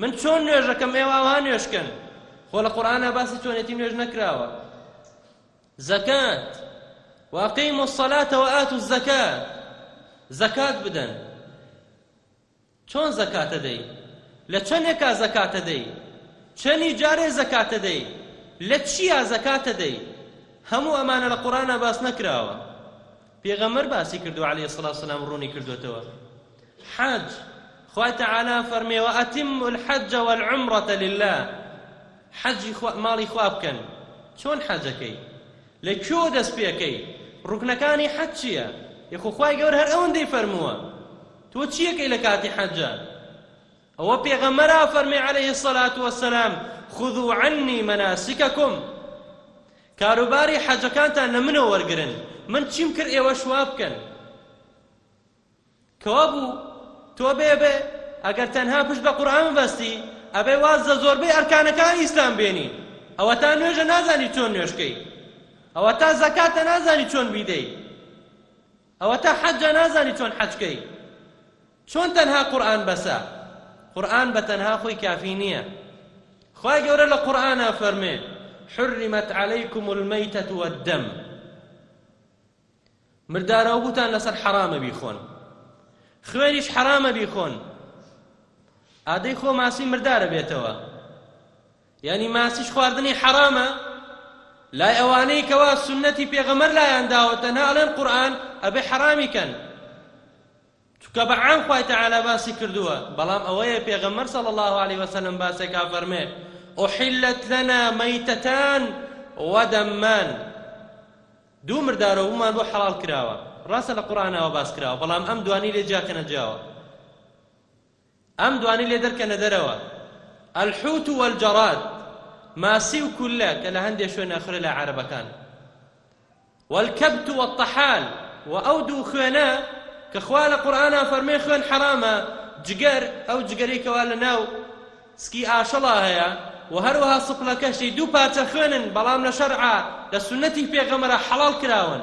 من چۆن نوێژەکەم ئێوە وا نوێژکەن خۆ لە قورآنا باسی چۆنێتی نوێژ نەکراوە زەکات واقیم الصلاة وآتوا الزکاة زەکات بدەن چۆن زەکاتە دەی لە چەندێکا زەکاتە دەی چەنی جارێ زەکاتە دەی لە چیا زەکاتە دەی هەموو ئەمانە لە قورآنا باس نەکراوە پێغەمبەر باسی کردووە علی سڵاو سلام ڕوونی کردۆتەوە حەج خوای تعالی فەرمێوە ئەتم الحج والعمرة لله حەجی خوا ماڵی خوا بکەن چۆن حەجەکەی لە کوێوە دەست پێکەی ڕوکنەکانی حەج چییە یخوخوای گەور هەر ئەوەندەی فەرمووە تۆ چیەکەی لە کاتی حەجە ئەوە پێغەمبەر ئافەرمێ علیە الصلوة والسلام خذو عنی مناسککم کاروباری حەجەکانتان لە منەوە وەرگرن من چیم کرد ئێوە شوا بکەن کەوا بوو تۆ بێ بێ ئەگەر تەنها پشت بە قورآن بەستی ئەبێ واز لە زۆربەی ئەرکانەکان ئیسلام بێنی ئەوە تا نوێژە نازانی چۆن نوێژکەی ئەوە تا زەکاتە نازانی چۆن بیدەی ئەوە تا حەجە نازانی چۆن حەجکەی چۆن تەنها قورئان بەسە؟ قورئان بەتەنها خۆی کافی نیە خوای گەورە لە قورئانا فەرمێ حرمت علیکم المیتة والدم مردارەوە بوتان لەسەر حەرامە بیخۆن خوێنیش حەرامە بیخۆن ئادەی خۆ ماسی مردارە بێتەوە یعنی ماسیش خواردنی حەرامە لای ئەوانەی کەوا سنەتی پێغەمەر لایان داوە تەنها ئەڵێن قورئان ئەبێ حەرامی کەن چونکە بە عام خوای تەعالا باسی کردووە، بەڵام ئەوەیە پێغەمبەر صلی اللە علیە وسلم باسێکا فەرمێ، احلت لنا میتتان و دمان، دوو مردارەوبوومان بۆ حەڵاڵ کراوە، ڕاستە لە قورئاناوە باس کراوە، بەڵام ئەم دوانەی لێ جیا کەنە جیاوە، ئەم دوانەی لێ دەرکەنە دەرەوە، الحوت والجراد، ماسی و کولە کە لە هەندێ شوێن ئەخورێ لای عەرەبەکان، والکبت والطحال، و ئەو دوو خوێنە کە خوا لە قورئانا فەرموێ خوێن حەرامە، جگەر، ئەو جگەرەی کەوا لە ناو سکی ئاشڵا هەیە، و هەروەها سپڵەکەشی، دوو پارچە خوێنن بەڵام لە شەرعا، لە سوننەتی پێغەمبەرا حەڵاڵ کراون،